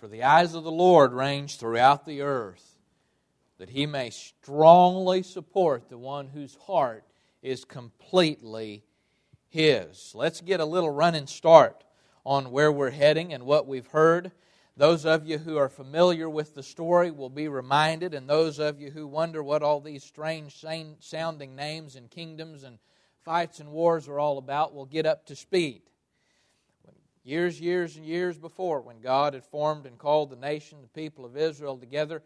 For the eyes of the Lord range throughout the earth, that he may strongly support the one whose heart is completely his. Let's get a little running start on where we're heading and what we've heard. Those of you who are familiar with the story will be reminded, and those of you who wonder what all these strange sounding names and kingdoms and fights and wars are all about will get up to speed. Years, years, and years before, when God had formed and called the nation, the people of Israel together,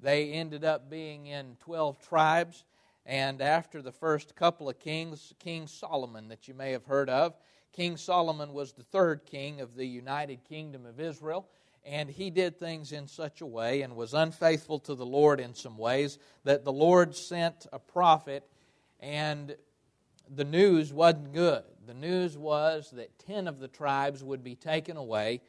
they ended up being in 12 tribes. And after the first couple of kings, King Solomon, that you may have heard of, King Solomon was the third king of the United Kingdom of Israel. And he did things in such a way and was unfaithful to the Lord in some ways that the Lord sent a prophet, and the news wasn't good the news was that 10 of the tribes would be taken away,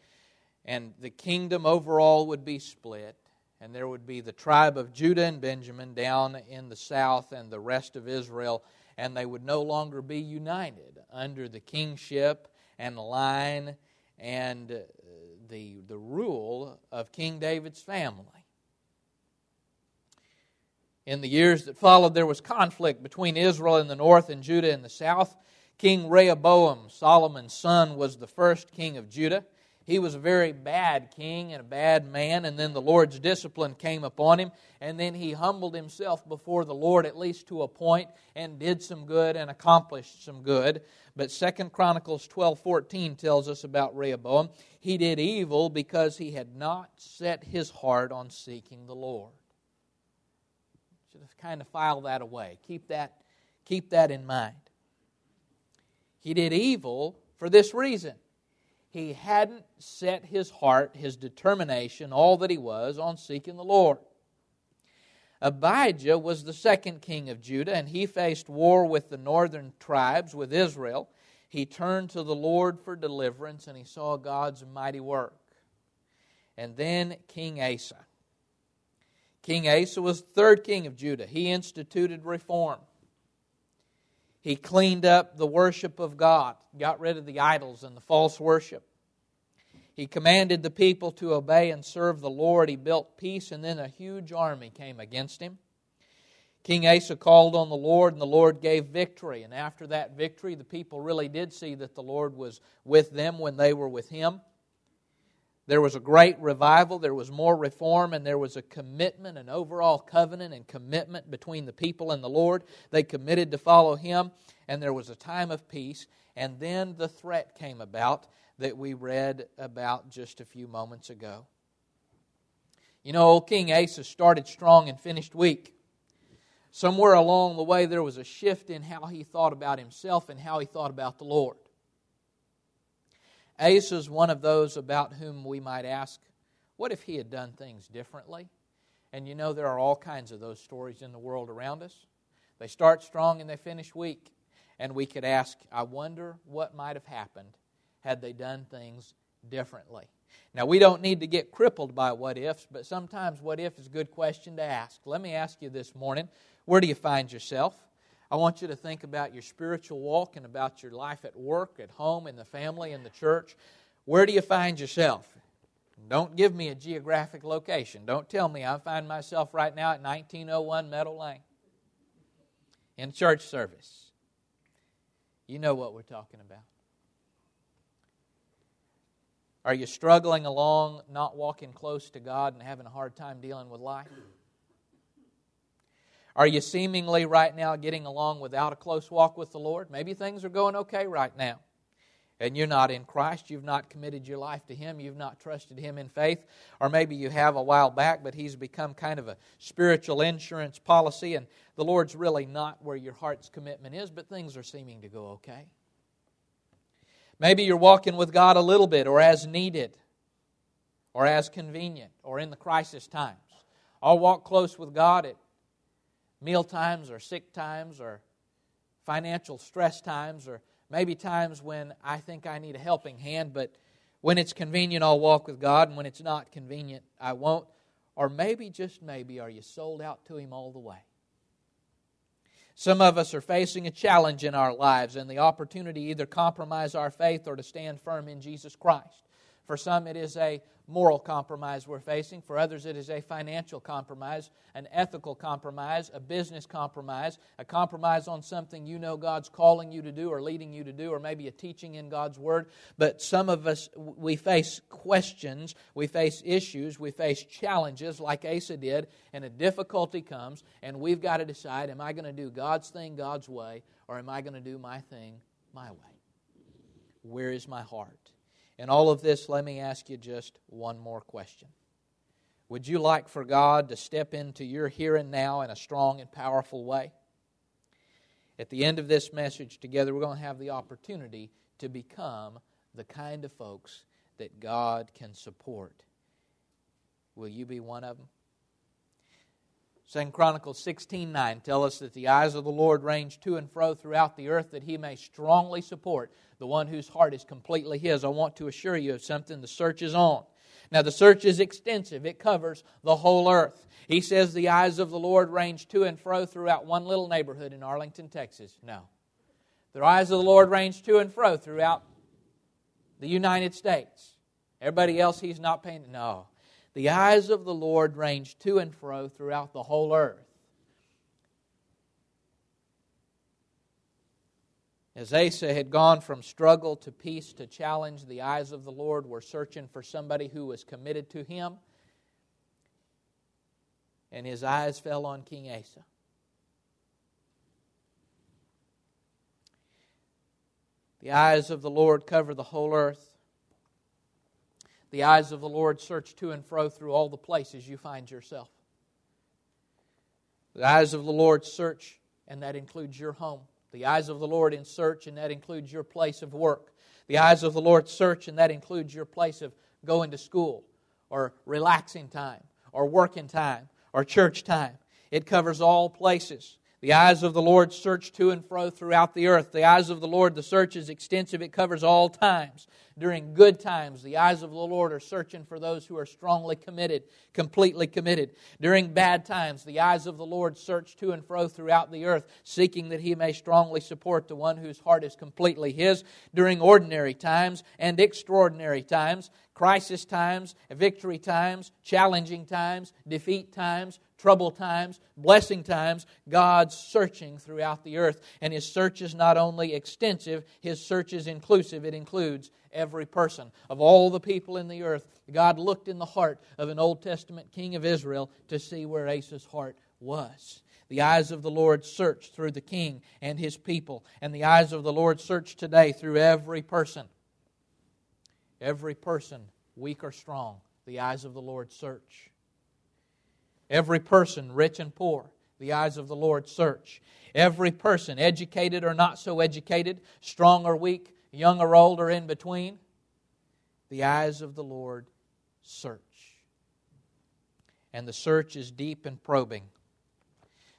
and the kingdom overall would be split. And there would be the tribe of Judah and Benjamin down in the south and the rest of Israel, and they would no longer be united under the kingship and line and uh, the, the rule of King David's family. In the years that followed, there was conflict between Israel in the north and Judah in the south. King Rehoboam, Solomon's son, was the first king of Judah. He was a very bad king and a bad man, and then the Lord's discipline came upon him, and then he humbled himself before the Lord at least to a point and did some good and accomplished some good. But Second Chronicles 12:14 tells us about Rehoboam. He did evil because he had not set his heart on seeking the Lord. Have kind of file that away. Keep that, keep that in mind. He did evil for this reason. He hadn't set his heart, his determination, all that he was, on seeking the Lord. Abijah was the second king of Judah, and he faced war with the northern tribes, with Israel. He turned to the Lord for deliverance, and he saw God's mighty work. And then King Asa. King Asa was the third king of Judah. He instituted reform. He cleaned up the worship of God, got rid of the idols and the false worship. He commanded the people to obey and serve the Lord. He built peace, and then a huge army came against him. King Asa called on the Lord, and the Lord gave victory. And after that victory, the people really did see that the Lord was with them when they were with him. There was a great revival, there was more reform, and there was a commitment, an overall covenant and commitment between the people and the Lord. They committed to follow Him, and there was a time of peace. And then the threat came about that we read about just a few moments ago. You know, old King Asa started strong and finished weak. Somewhere along the way, there was a shift in how he thought about himself and how he thought about the Lord. Asa is one of those about whom we might ask, what if he had done things differently? And you know, there are all kinds of those stories in the world around us. They start strong and they finish weak. And we could ask, I wonder what might have happened had they done things differently. Now, we don't need to get crippled by what ifs, but sometimes what if is a good question to ask. Let me ask you this morning where do you find yourself? I want you to think about your spiritual walk and about your life at work, at home, in the family, in the church. Where do you find yourself? Don't give me a geographic location. Don't tell me I find myself right now at 1901 Meadow Lane in church service. You know what we're talking about. Are you struggling along, not walking close to God, and having a hard time dealing with life? Are you seemingly right now getting along without a close walk with the Lord? Maybe things are going okay right now. And you're not in Christ. You've not committed your life to Him. You've not trusted Him in faith. Or maybe you have a while back, but He's become kind of a spiritual insurance policy, and the Lord's really not where your heart's commitment is, but things are seeming to go okay. Maybe you're walking with God a little bit, or as needed, or as convenient, or in the crisis times. I'll walk close with God at meal times or sick times or financial stress times or maybe times when I think I need a helping hand, but when it's convenient, I'll walk with God, and when it's not convenient, I won't. Or maybe, just maybe, are you sold out to Him all the way? Some of us are facing a challenge in our lives and the opportunity either compromise our faith or to stand firm in Jesus Christ. For some, it is a moral compromise we're facing. For others, it is a financial compromise, an ethical compromise, a business compromise, a compromise on something you know God's calling you to do or leading you to do, or maybe a teaching in God's Word. But some of us, we face questions, we face issues, we face challenges like Asa did, and a difficulty comes, and we've got to decide am I going to do God's thing God's way, or am I going to do my thing my way? Where is my heart? In all of this, let me ask you just one more question. Would you like for God to step into your here and now in a strong and powerful way? At the end of this message together, we're going to have the opportunity to become the kind of folks that God can support. Will you be one of them? Second Chronicles 16:9 tell us that the eyes of the Lord range to and fro throughout the earth that he may strongly support the one whose heart is completely his. I want to assure you of something the search is on. Now the search is extensive. It covers the whole earth. He says the eyes of the Lord range to and fro throughout one little neighborhood in Arlington, Texas. No. The eyes of the Lord range to and fro throughout the United States. Everybody else he's not paying no. The eyes of the Lord range to and fro throughout the whole earth. As Asa had gone from struggle to peace to challenge, the eyes of the Lord were searching for somebody who was committed to him. And his eyes fell on King Asa. The eyes of the Lord cover the whole earth. The eyes of the Lord search to and fro through all the places you find yourself. The eyes of the Lord search, and that includes your home. The eyes of the Lord in search, and that includes your place of work. The eyes of the Lord search, and that includes your place of going to school, or relaxing time, or working time, or church time. It covers all places. The eyes of the Lord search to and fro throughout the earth. The eyes of the Lord, the search is extensive, it covers all times. During good times, the eyes of the Lord are searching for those who are strongly committed, completely committed. During bad times, the eyes of the Lord search to and fro throughout the earth, seeking that He may strongly support the one whose heart is completely His. During ordinary times and extraordinary times, crisis times, victory times, challenging times, defeat times, trouble times, blessing times, God's searching throughout the earth. And His search is not only extensive, His search is inclusive. It includes every person. Of all the people in the earth, God looked in the heart of an Old Testament king of Israel to see where Asa's heart was. The eyes of the Lord search through the king and his people, and the eyes of the Lord search today through every person. Every person, weak or strong, the eyes of the Lord search. Every person, rich and poor, the eyes of the Lord search. Every person, educated or not so educated, strong or weak, young or old or in between, the eyes of the Lord search. And the search is deep and probing.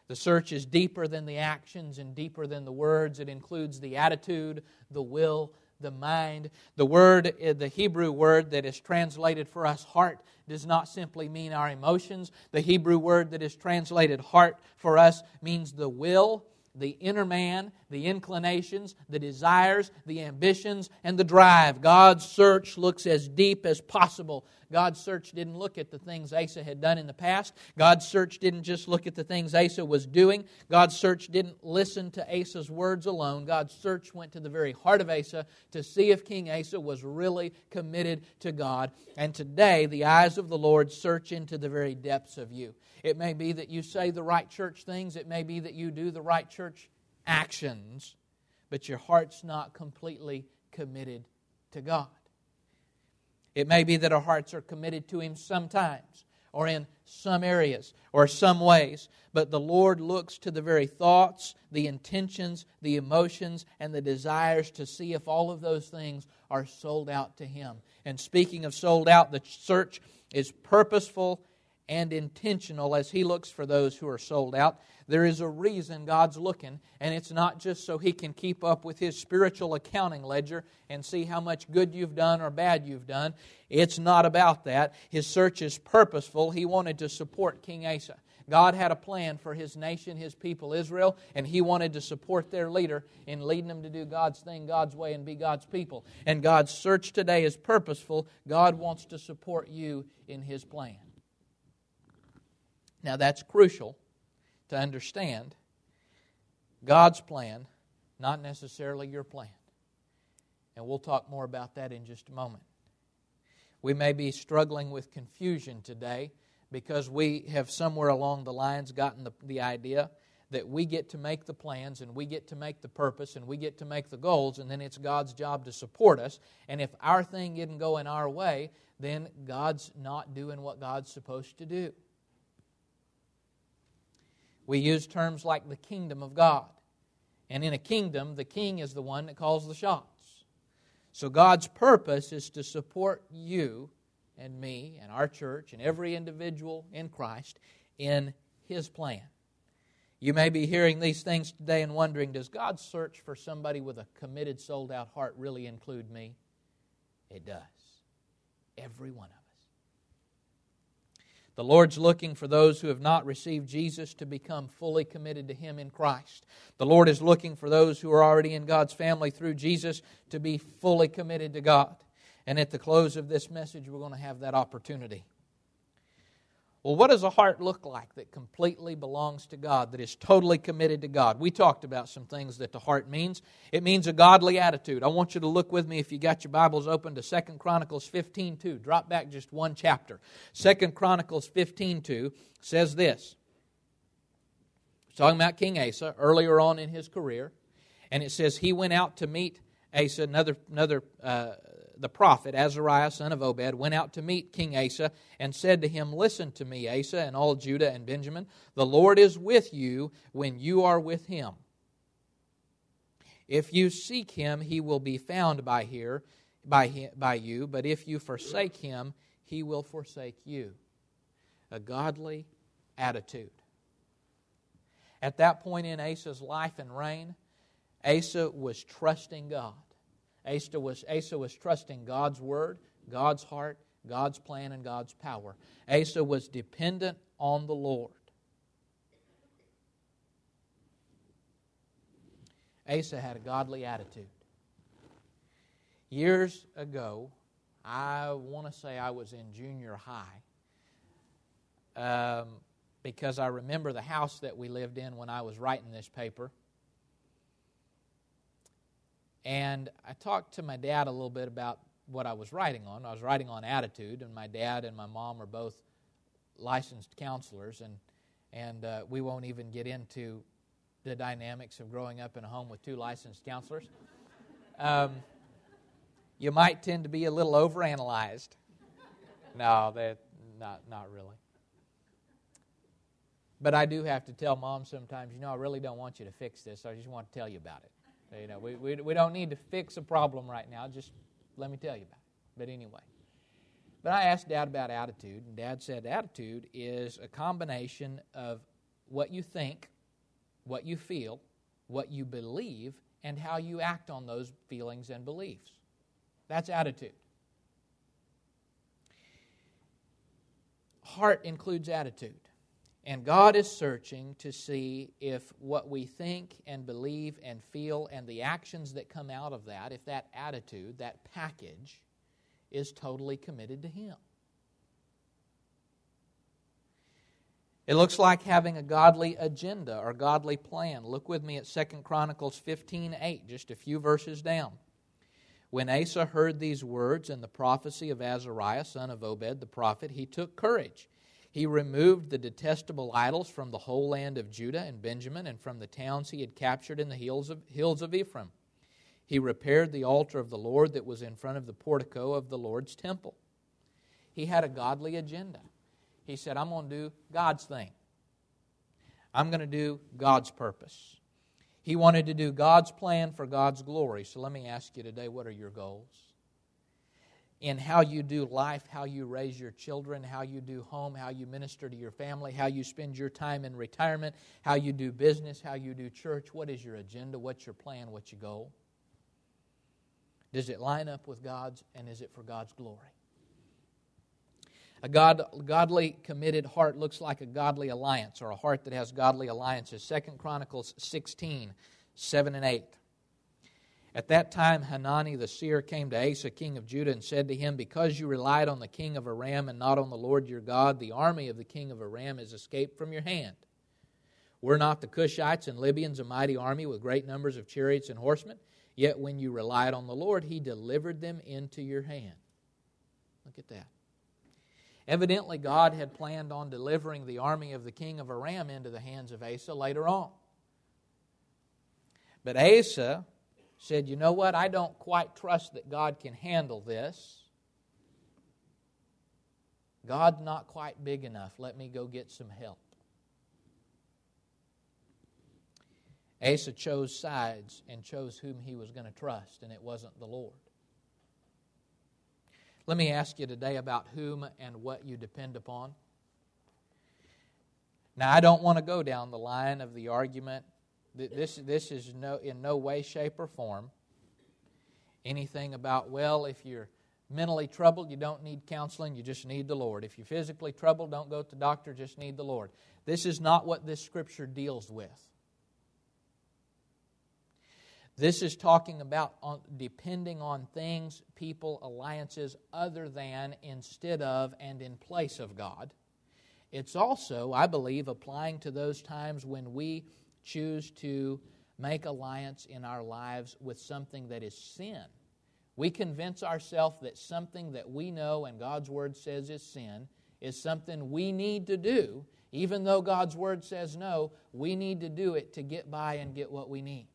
The search is deeper than the actions and deeper than the words. It includes the attitude, the will, the mind. The word, eh, the Hebrew word that is translated for us heart, does not simply mean our emotions. The Hebrew word that is translated heart for us means the will, the inner man, the inclinations, the desires, the ambitions, and the drive. God's search looks as deep as possible. God's search didn't look at the things Asa had done in the past. God's search didn't just look at the things Asa was doing. God's search didn't listen to Asa's words alone. God's search went to the very heart of Asa to see if King Asa was really committed to God. And today, the eyes of the Lord search into the very depths of you. It may be that you say the right church things, it may be that you do the right church actions, but your heart's not completely committed to God. It may be that our hearts are committed to Him sometimes, or in some areas, or some ways, but the Lord looks to the very thoughts, the intentions, the emotions, and the desires to see if all of those things are sold out to Him. And speaking of sold out, the search is purposeful and intentional as He looks for those who are sold out. There is a reason God's looking, and it's not just so He can keep up with His spiritual accounting ledger and see how much good you've done or bad you've done. It's not about that. His search is purposeful. He wanted to support King Asa. God had a plan for His nation, His people, Israel, and He wanted to support their leader in leading them to do God's thing, God's way, and be God's people. And God's search today is purposeful. God wants to support you in His plan. Now, that's crucial to understand God's plan, not necessarily your plan. And we'll talk more about that in just a moment. We may be struggling with confusion today because we have somewhere along the lines gotten the, the idea that we get to make the plans and we get to make the purpose and we get to make the goals, and then it's God's job to support us. And if our thing isn't going our way, then God's not doing what God's supposed to do. We use terms like the kingdom of God. And in a kingdom, the king is the one that calls the shots. So God's purpose is to support you and me and our church and every individual in Christ in His plan. You may be hearing these things today and wondering does God's search for somebody with a committed, sold out heart really include me? It does. Every one of us. The Lord's looking for those who have not received Jesus to become fully committed to Him in Christ. The Lord is looking for those who are already in God's family through Jesus to be fully committed to God. And at the close of this message, we're going to have that opportunity. Well, what does a heart look like that completely belongs to God, that is totally committed to God? We talked about some things that the heart means. It means a godly attitude. I want you to look with me if you got your Bibles open to Second Chronicles 15:2. Drop back just one chapter. Second Chronicles 15:2 says this. It's talking about King Asa earlier on in his career, and it says he went out to meet Asa, another another uh, the prophet, Azariah, son of Obed, went out to meet King Asa and said to him, Listen to me, Asa, and all Judah and Benjamin. The Lord is with you when you are with him. If you seek him, he will be found by here, by, him, by you, but if you forsake him, he will forsake you. A godly attitude. At that point in Asa's life and reign, Asa was trusting God. Asa was, Asa was trusting God's word, God's heart, God's plan, and God's power. Asa was dependent on the Lord. Asa had a godly attitude. Years ago, I want to say I was in junior high um, because I remember the house that we lived in when I was writing this paper. And I talked to my dad a little bit about what I was writing on. I was writing on attitude, and my dad and my mom are both licensed counselors, and and uh, we won't even get into the dynamics of growing up in a home with two licensed counselors. Um, you might tend to be a little overanalyzed. No, that not not really. But I do have to tell mom sometimes, you know, I really don't want you to fix this. I just want to tell you about it. You know, we, we, we don't need to fix a problem right now. Just let me tell you about it. But anyway. But I asked Dad about attitude, and Dad said attitude is a combination of what you think, what you feel, what you believe, and how you act on those feelings and beliefs. That's attitude. Heart includes attitude. And God is searching to see if what we think and believe and feel and the actions that come out of that, if that attitude, that package, is totally committed to Him. It looks like having a godly agenda or godly plan. Look with me at 2 Chronicles 15 8, just a few verses down. When Asa heard these words and the prophecy of Azariah, son of Obed the prophet, he took courage he removed the detestable idols from the whole land of Judah and Benjamin and from the towns he had captured in the hills of, hills of Ephraim. He repaired the altar of the Lord that was in front of the portico of the Lord's temple. He had a godly agenda. He said, I'm going to do God's thing, I'm going to do God's purpose. He wanted to do God's plan for God's glory. So let me ask you today what are your goals? In how you do life, how you raise your children, how you do home, how you minister to your family, how you spend your time in retirement, how you do business, how you do church. What is your agenda? What's your plan? What's your goal? Does it line up with God's and is it for God's glory? A God, godly committed heart looks like a godly alliance or a heart that has godly alliances. Second Chronicles 16, 7 and 8. At that time, Hanani the seer came to Asa, king of Judah, and said to him, Because you relied on the king of Aram and not on the Lord your God, the army of the king of Aram has escaped from your hand. Were not the Cushites and Libyans a mighty army with great numbers of chariots and horsemen? Yet when you relied on the Lord, he delivered them into your hand. Look at that. Evidently, God had planned on delivering the army of the king of Aram into the hands of Asa later on. But Asa said, You know what? I don't quite trust that God can handle this. God's not quite big enough. Let me go get some help. Asa chose sides and chose whom he was going to trust, and it wasn't the Lord. Let me ask you today about whom and what you depend upon. Now, I don't want to go down the line of the argument. This, this is no, in no way, shape, or form anything about, well, if you're mentally troubled, you don't need counseling, you just need the Lord. If you're physically troubled, don't go to the doctor, just need the Lord. This is not what this scripture deals with. This is talking about on, depending on things, people, alliances other than, instead of, and in place of God. It's also, I believe, applying to those times when we choose to make alliance in our lives with something that is sin. We convince ourselves that something that we know and God's Word says is sin is something we need to do, even though God's Word says no, we need to do it to get by and get what we need.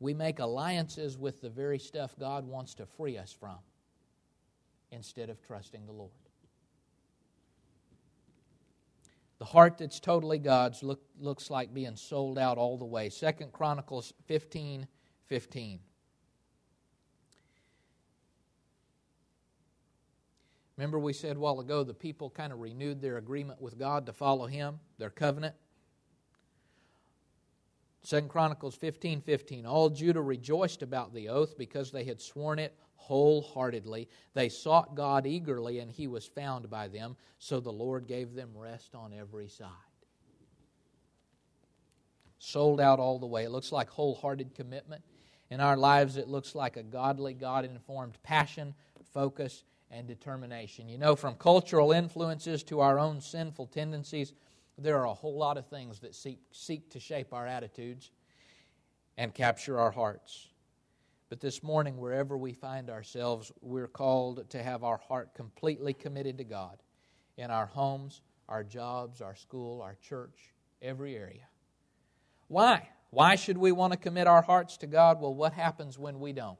we make alliances with the very stuff God wants to free us from instead of trusting the Lord. The heart that's totally God's look, looks like being sold out all the way. Second Chronicles 15 15. Remember, we said a while ago the people kind of renewed their agreement with God to follow Him, their covenant. Second Chronicles 15 15. All Judah rejoiced about the oath because they had sworn it wholeheartedly. They sought God eagerly, and he was found by them, so the Lord gave them rest on every side. Sold out all the way. It looks like wholehearted commitment. In our lives, it looks like a godly, God informed passion, focus, and determination. You know, from cultural influences to our own sinful tendencies, there are a whole lot of things that seek, seek to shape our attitudes and capture our hearts. But this morning, wherever we find ourselves, we're called to have our heart completely committed to God in our homes, our jobs, our school, our church, every area. Why? Why should we want to commit our hearts to God? Well, what happens when we don't?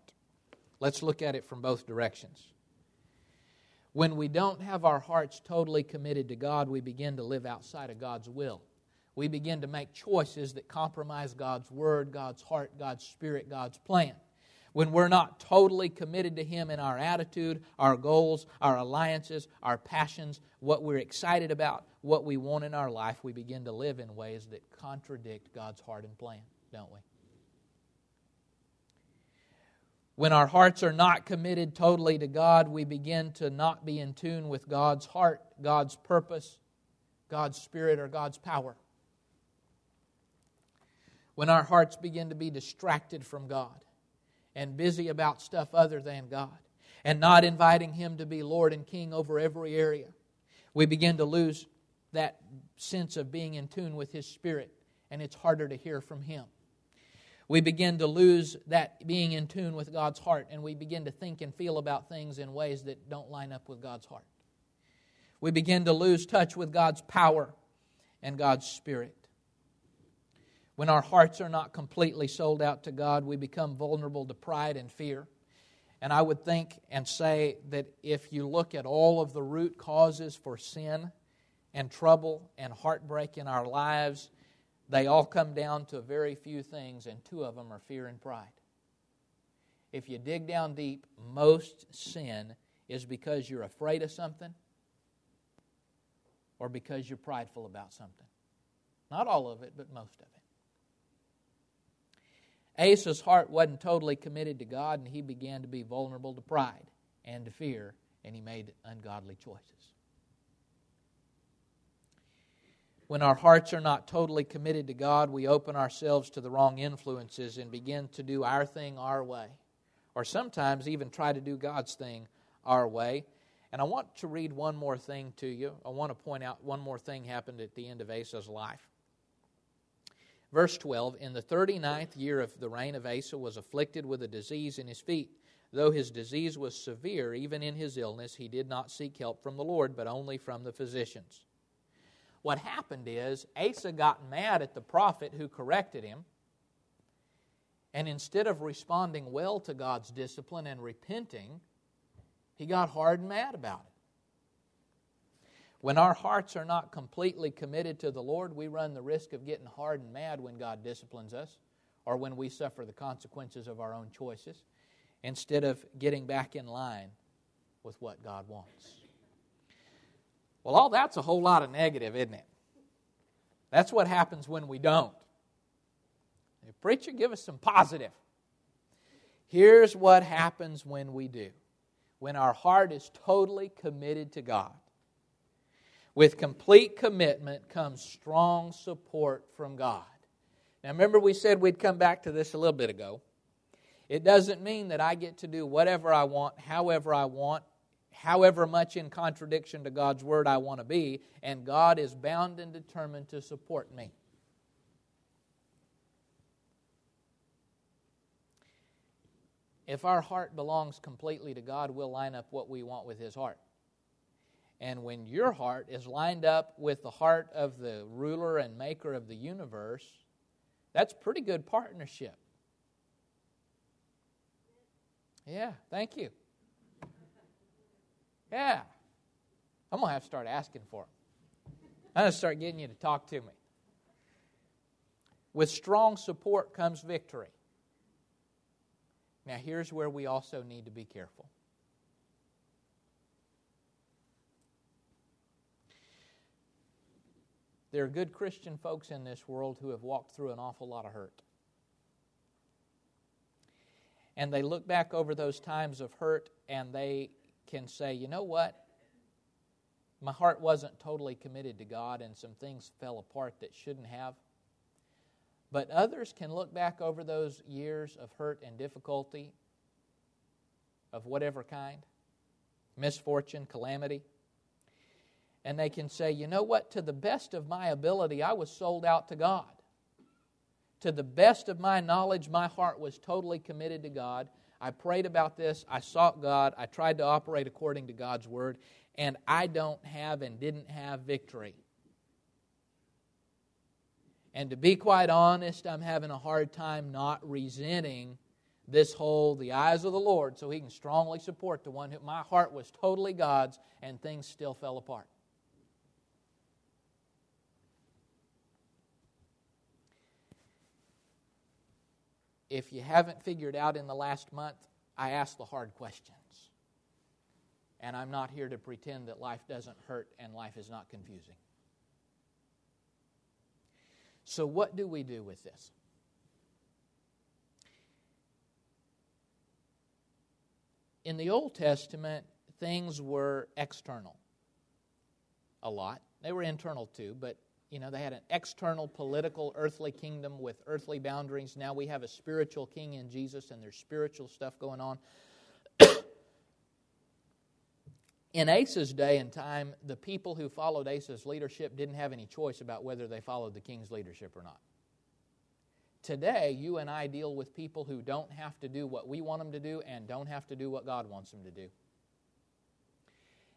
Let's look at it from both directions. When we don't have our hearts totally committed to God, we begin to live outside of God's will. We begin to make choices that compromise God's word, God's heart, God's spirit, God's plan. When we're not totally committed to Him in our attitude, our goals, our alliances, our passions, what we're excited about, what we want in our life, we begin to live in ways that contradict God's heart and plan, don't we? When our hearts are not committed totally to God, we begin to not be in tune with God's heart, God's purpose, God's spirit, or God's power. When our hearts begin to be distracted from God and busy about stuff other than God and not inviting Him to be Lord and King over every area, we begin to lose that sense of being in tune with His Spirit, and it's harder to hear from Him we begin to lose that being in tune with God's heart and we begin to think and feel about things in ways that don't line up with God's heart. We begin to lose touch with God's power and God's spirit. When our hearts are not completely sold out to God, we become vulnerable to pride and fear. And I would think and say that if you look at all of the root causes for sin and trouble and heartbreak in our lives, they all come down to a very few things, and two of them are fear and pride. If you dig down deep, most sin is because you're afraid of something or because you're prideful about something. Not all of it, but most of it. Asa's heart wasn't totally committed to God, and he began to be vulnerable to pride and to fear, and he made ungodly choices. When our hearts are not totally committed to God, we open ourselves to the wrong influences and begin to do our thing our way, or sometimes even try to do God's thing our way. And I want to read one more thing to you. I want to point out one more thing happened at the end of Asa's life. Verse 12 In the thirty ninth year of the reign of Asa was afflicted with a disease in his feet. Though his disease was severe, even in his illness, he did not seek help from the Lord, but only from the physicians. What happened is Asa got mad at the prophet who corrected him, and instead of responding well to God's discipline and repenting, he got hard and mad about it. When our hearts are not completely committed to the Lord, we run the risk of getting hard and mad when God disciplines us or when we suffer the consequences of our own choices instead of getting back in line with what God wants. Well, all that's a whole lot of negative, isn't it? That's what happens when we don't. Hey, preacher, give us some positive. Here's what happens when we do when our heart is totally committed to God. With complete commitment comes strong support from God. Now, remember, we said we'd come back to this a little bit ago. It doesn't mean that I get to do whatever I want, however I want, however much in contradiction to God's word I want to be, and God is bound and determined to support me. If our heart belongs completely to God, we'll line up what we want with His heart. And when your heart is lined up with the heart of the ruler and maker of the universe, that's pretty good partnership. Yeah, thank you. Yeah. I'm going to have to start asking for them. I'm going to start getting you to talk to me. With strong support comes victory. Now, here's where we also need to be careful. There are good Christian folks in this world who have walked through an awful lot of hurt. And they look back over those times of hurt and they can say, you know what? My heart wasn't totally committed to God and some things fell apart that shouldn't have. But others can look back over those years of hurt and difficulty of whatever kind misfortune, calamity and they can say, you know what, to the best of my ability, I was sold out to God. To the best of my knowledge, my heart was totally committed to God. I prayed about this, I sought God, I tried to operate according to God's word, and I don't have and didn't have victory. And to be quite honest, I'm having a hard time not resenting this whole the eyes of the Lord so he can strongly support the one who my heart was totally God's and things still fell apart. If you haven't figured out in the last month, I ask the hard questions. And I'm not here to pretend that life doesn't hurt and life is not confusing. So, what do we do with this? In the Old Testament, things were external a lot. They were internal too, but you know, they had an external political earthly kingdom with earthly boundaries. Now we have a spiritual king in Jesus, and there's spiritual stuff going on. in Asa's day and time, the people who followed Asa's leadership didn't have any choice about whether they followed the king's leadership or not. Today, you and I deal with people who don't have to do what we want them to do and don't have to do what God wants them to do.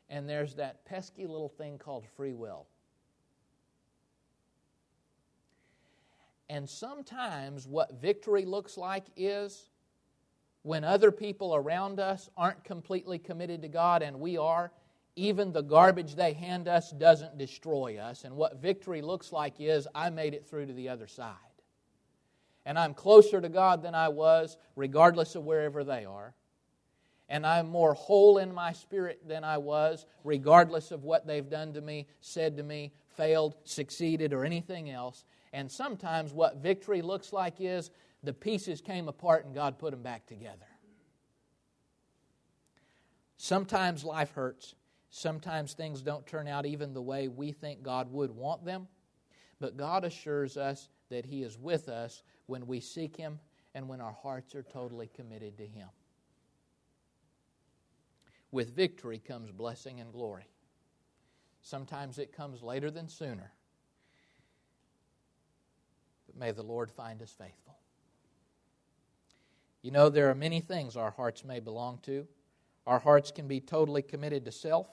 And there's that pesky little thing called free will. And sometimes what victory looks like is when other people around us aren't completely committed to God and we are, even the garbage they hand us doesn't destroy us. And what victory looks like is I made it through to the other side. And I'm closer to God than I was, regardless of wherever they are. And I'm more whole in my spirit than I was, regardless of what they've done to me, said to me, failed, succeeded, or anything else. And sometimes what victory looks like is the pieces came apart and God put them back together. Sometimes life hurts. Sometimes things don't turn out even the way we think God would want them. But God assures us that He is with us when we seek Him and when our hearts are totally committed to Him. With victory comes blessing and glory. Sometimes it comes later than sooner. May the Lord find us faithful. You know, there are many things our hearts may belong to. Our hearts can be totally committed to self,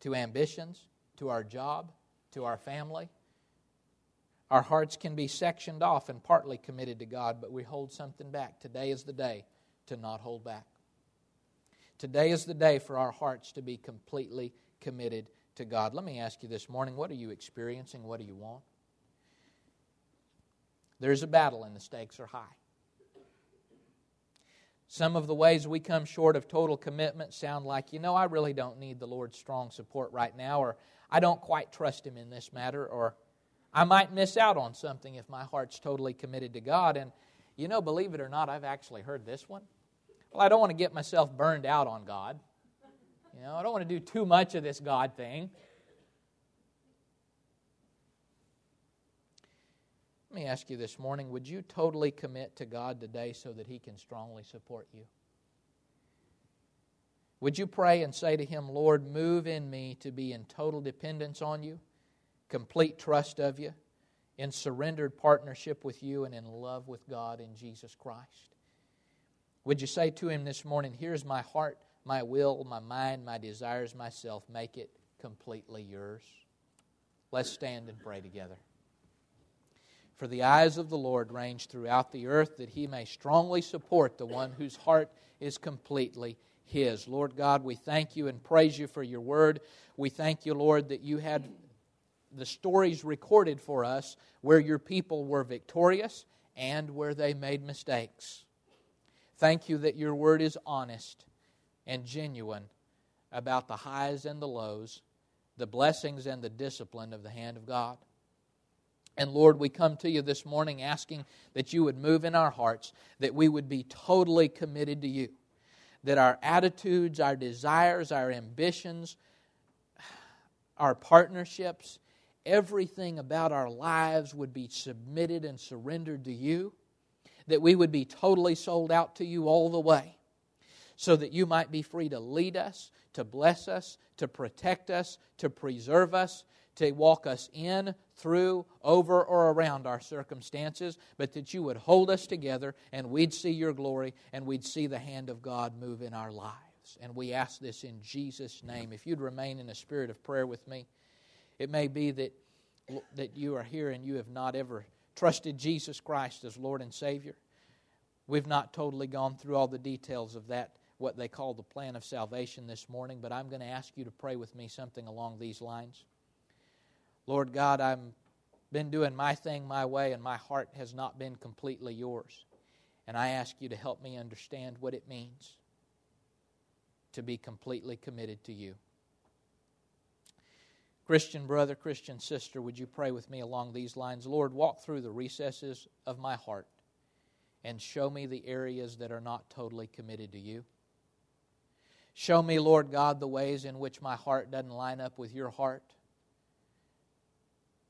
to ambitions, to our job, to our family. Our hearts can be sectioned off and partly committed to God, but we hold something back. Today is the day to not hold back. Today is the day for our hearts to be completely committed to God. Let me ask you this morning what are you experiencing? What do you want? There's a battle, and the stakes are high. Some of the ways we come short of total commitment sound like, you know, I really don't need the Lord's strong support right now, or I don't quite trust Him in this matter, or I might miss out on something if my heart's totally committed to God. And, you know, believe it or not, I've actually heard this one. Well, I don't want to get myself burned out on God. You know, I don't want to do too much of this God thing. Let me ask you this morning would you totally commit to God today so that He can strongly support you? Would you pray and say to Him, Lord, move in me to be in total dependence on you, complete trust of you, in surrendered partnership with you, and in love with God in Jesus Christ? Would you say to Him this morning, Here's my heart, my will, my mind, my desires, myself. Make it completely yours. Let's stand and pray together. For the eyes of the Lord range throughout the earth that he may strongly support the one whose heart is completely his. Lord God, we thank you and praise you for your word. We thank you, Lord, that you had the stories recorded for us where your people were victorious and where they made mistakes. Thank you that your word is honest and genuine about the highs and the lows, the blessings and the discipline of the hand of God. And Lord, we come to you this morning asking that you would move in our hearts, that we would be totally committed to you, that our attitudes, our desires, our ambitions, our partnerships, everything about our lives would be submitted and surrendered to you, that we would be totally sold out to you all the way, so that you might be free to lead us, to bless us, to protect us, to preserve us, to walk us in, through, over, or around our circumstances, but that you would hold us together and we'd see your glory and we'd see the hand of God move in our lives. And we ask this in Jesus' name. If you'd remain in a spirit of prayer with me, it may be that, that you are here and you have not ever trusted Jesus Christ as Lord and Savior. We've not totally gone through all the details of that, what they call the plan of salvation this morning, but I'm going to ask you to pray with me something along these lines. Lord God, I've been doing my thing my way, and my heart has not been completely yours. And I ask you to help me understand what it means to be completely committed to you. Christian brother, Christian sister, would you pray with me along these lines? Lord, walk through the recesses of my heart and show me the areas that are not totally committed to you. Show me, Lord God, the ways in which my heart doesn't line up with your heart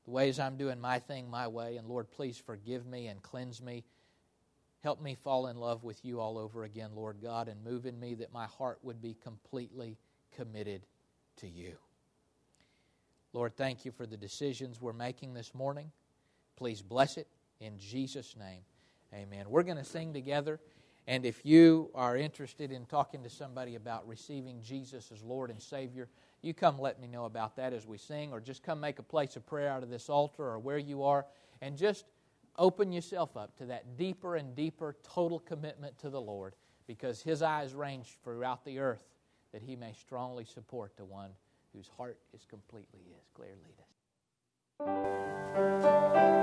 the ways I'm doing my thing my way. And Lord, please forgive me and cleanse me. Help me fall in love with you all over again, Lord God, and move in me that my heart would be completely committed to you. Lord, thank you for the decisions we're making this morning. Please bless it in Jesus' name. Amen. We're going to sing together. And if you are interested in talking to somebody about receiving Jesus as Lord and Savior, you come let me know about that as we sing, or just come make a place of prayer out of this altar or where you are, and just open yourself up to that deeper and deeper total commitment to the Lord because His eyes range throughout the earth that He may strongly support the one whose heart is completely His. Claire, lead us.